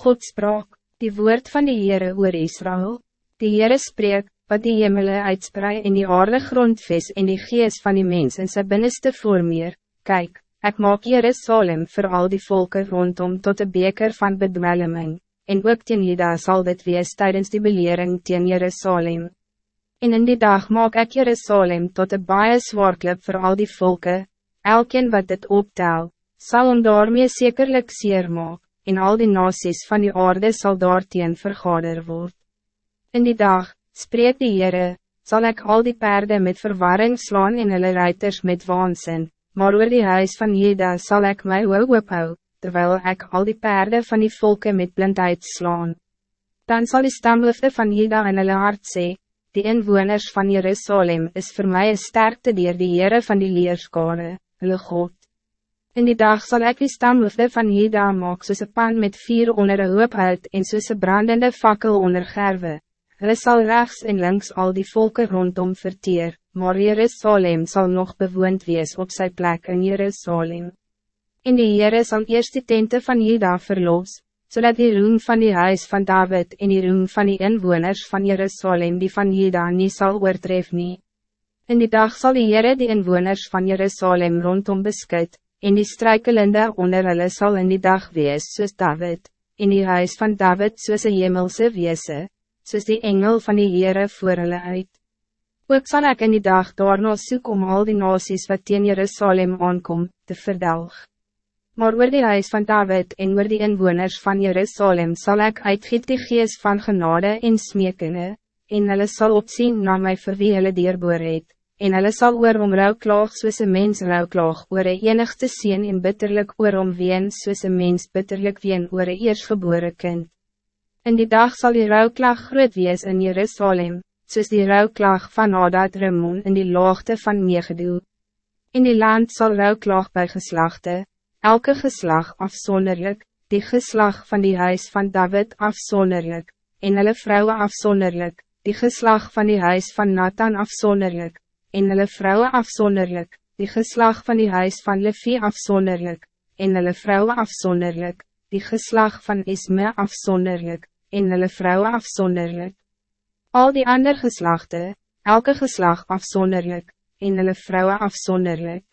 God sprak, die woord van die Heere oor Israël. Die Heere spreek, wat die hemele uitsprei en die aarde grondves en die gees van die mens in sy binneste voormeer. Kijk, ik maak Jerusalem voor al die volken rondom tot een beker van bedwelming, en ook teen Jeda sal dit wees tijdens die belering teen Jerusalem. En in die dag maak ik Jerusalem tot een baie zwaarklip voor al die volken, elkeen wat dit optel, zal om daarmee zekerlijk zeer maak, en al die nasies van die aarde zal daarteen vergader word. In die dag, spreek die Heere, zal ik al die paarden met verwarring slaan en hulle ruiters met waanzin, maar oor die huis van Jeda zal ik mij wel ophou, terwijl ik al die paarden van die volken met blindheid slaan. Dan zal die stamhoofde van Jeda in hulle hart sê, die inwoners van Jerusalem is voor mij een sterkte dier die Heere van die leerskare, hulle God. In die dag zal ik die stamhoofde van Jeda maak soos een pan met vier onder een hoop uit en soos een brandende fakkel onder gerwe. Hulle sal rechts en links al die volken rondom verteer, maar Jerusalem zal nog bewoond wees op zijn plek in Jerusalem. In die Heere sal eerst die tente van Jeda verloos, zodat die roem van die huis van David en die roem van die inwoners van Jerusalem die van Jeda niet zal oortref nie. In die dag zal die Heere die inwoners van Jerusalem rondom beskut, en die strijkelende onder hulle sal in die dag wees soos David, in die huis van David soos een hemelse weese, soos die engel van die Heere voor hulle uit. Ook zal ik in die dag daarna soek om al die nasies wat teen Jerusalem aankom, te verdelg. Maar oor die huis van David en oor die inwoners van Jerusalem zal ik uitgiet die geest van genade en smeekinge, en hulle sal opzien na my vir wie hulle dierboor het, en hulle sal oor om rouwklaag soos een mens rouwklaag oor een enigste sien en bitterlik oor om ween soos een mens bitterlik ween oor een eersgebore kind. In die dag zal die rouwklaag groot wees in Jerusalem, soos die rouwklaag van Adad Ramon in die laagte van Megedoe. In die land zal rouwklaag bij geslachten, elke geslag afzonderlijk, die geslag van die huis van David afzonderlijk, en hulle vrouwen afzonderlijk, die geslag van die huis van Nathan afzonderlijk, en hulle vrouwen afzonderlijk, die geslag van die huis van Levi afzonderlijk, en hulle vrouwen afzonderlijk, die geslag van Isme afzonderlijk, en hulle vrouwen afzonderlijk. Al die andere geslachten, elke geslag afzonderlijk, en hulle vrouwen afzonderlijk.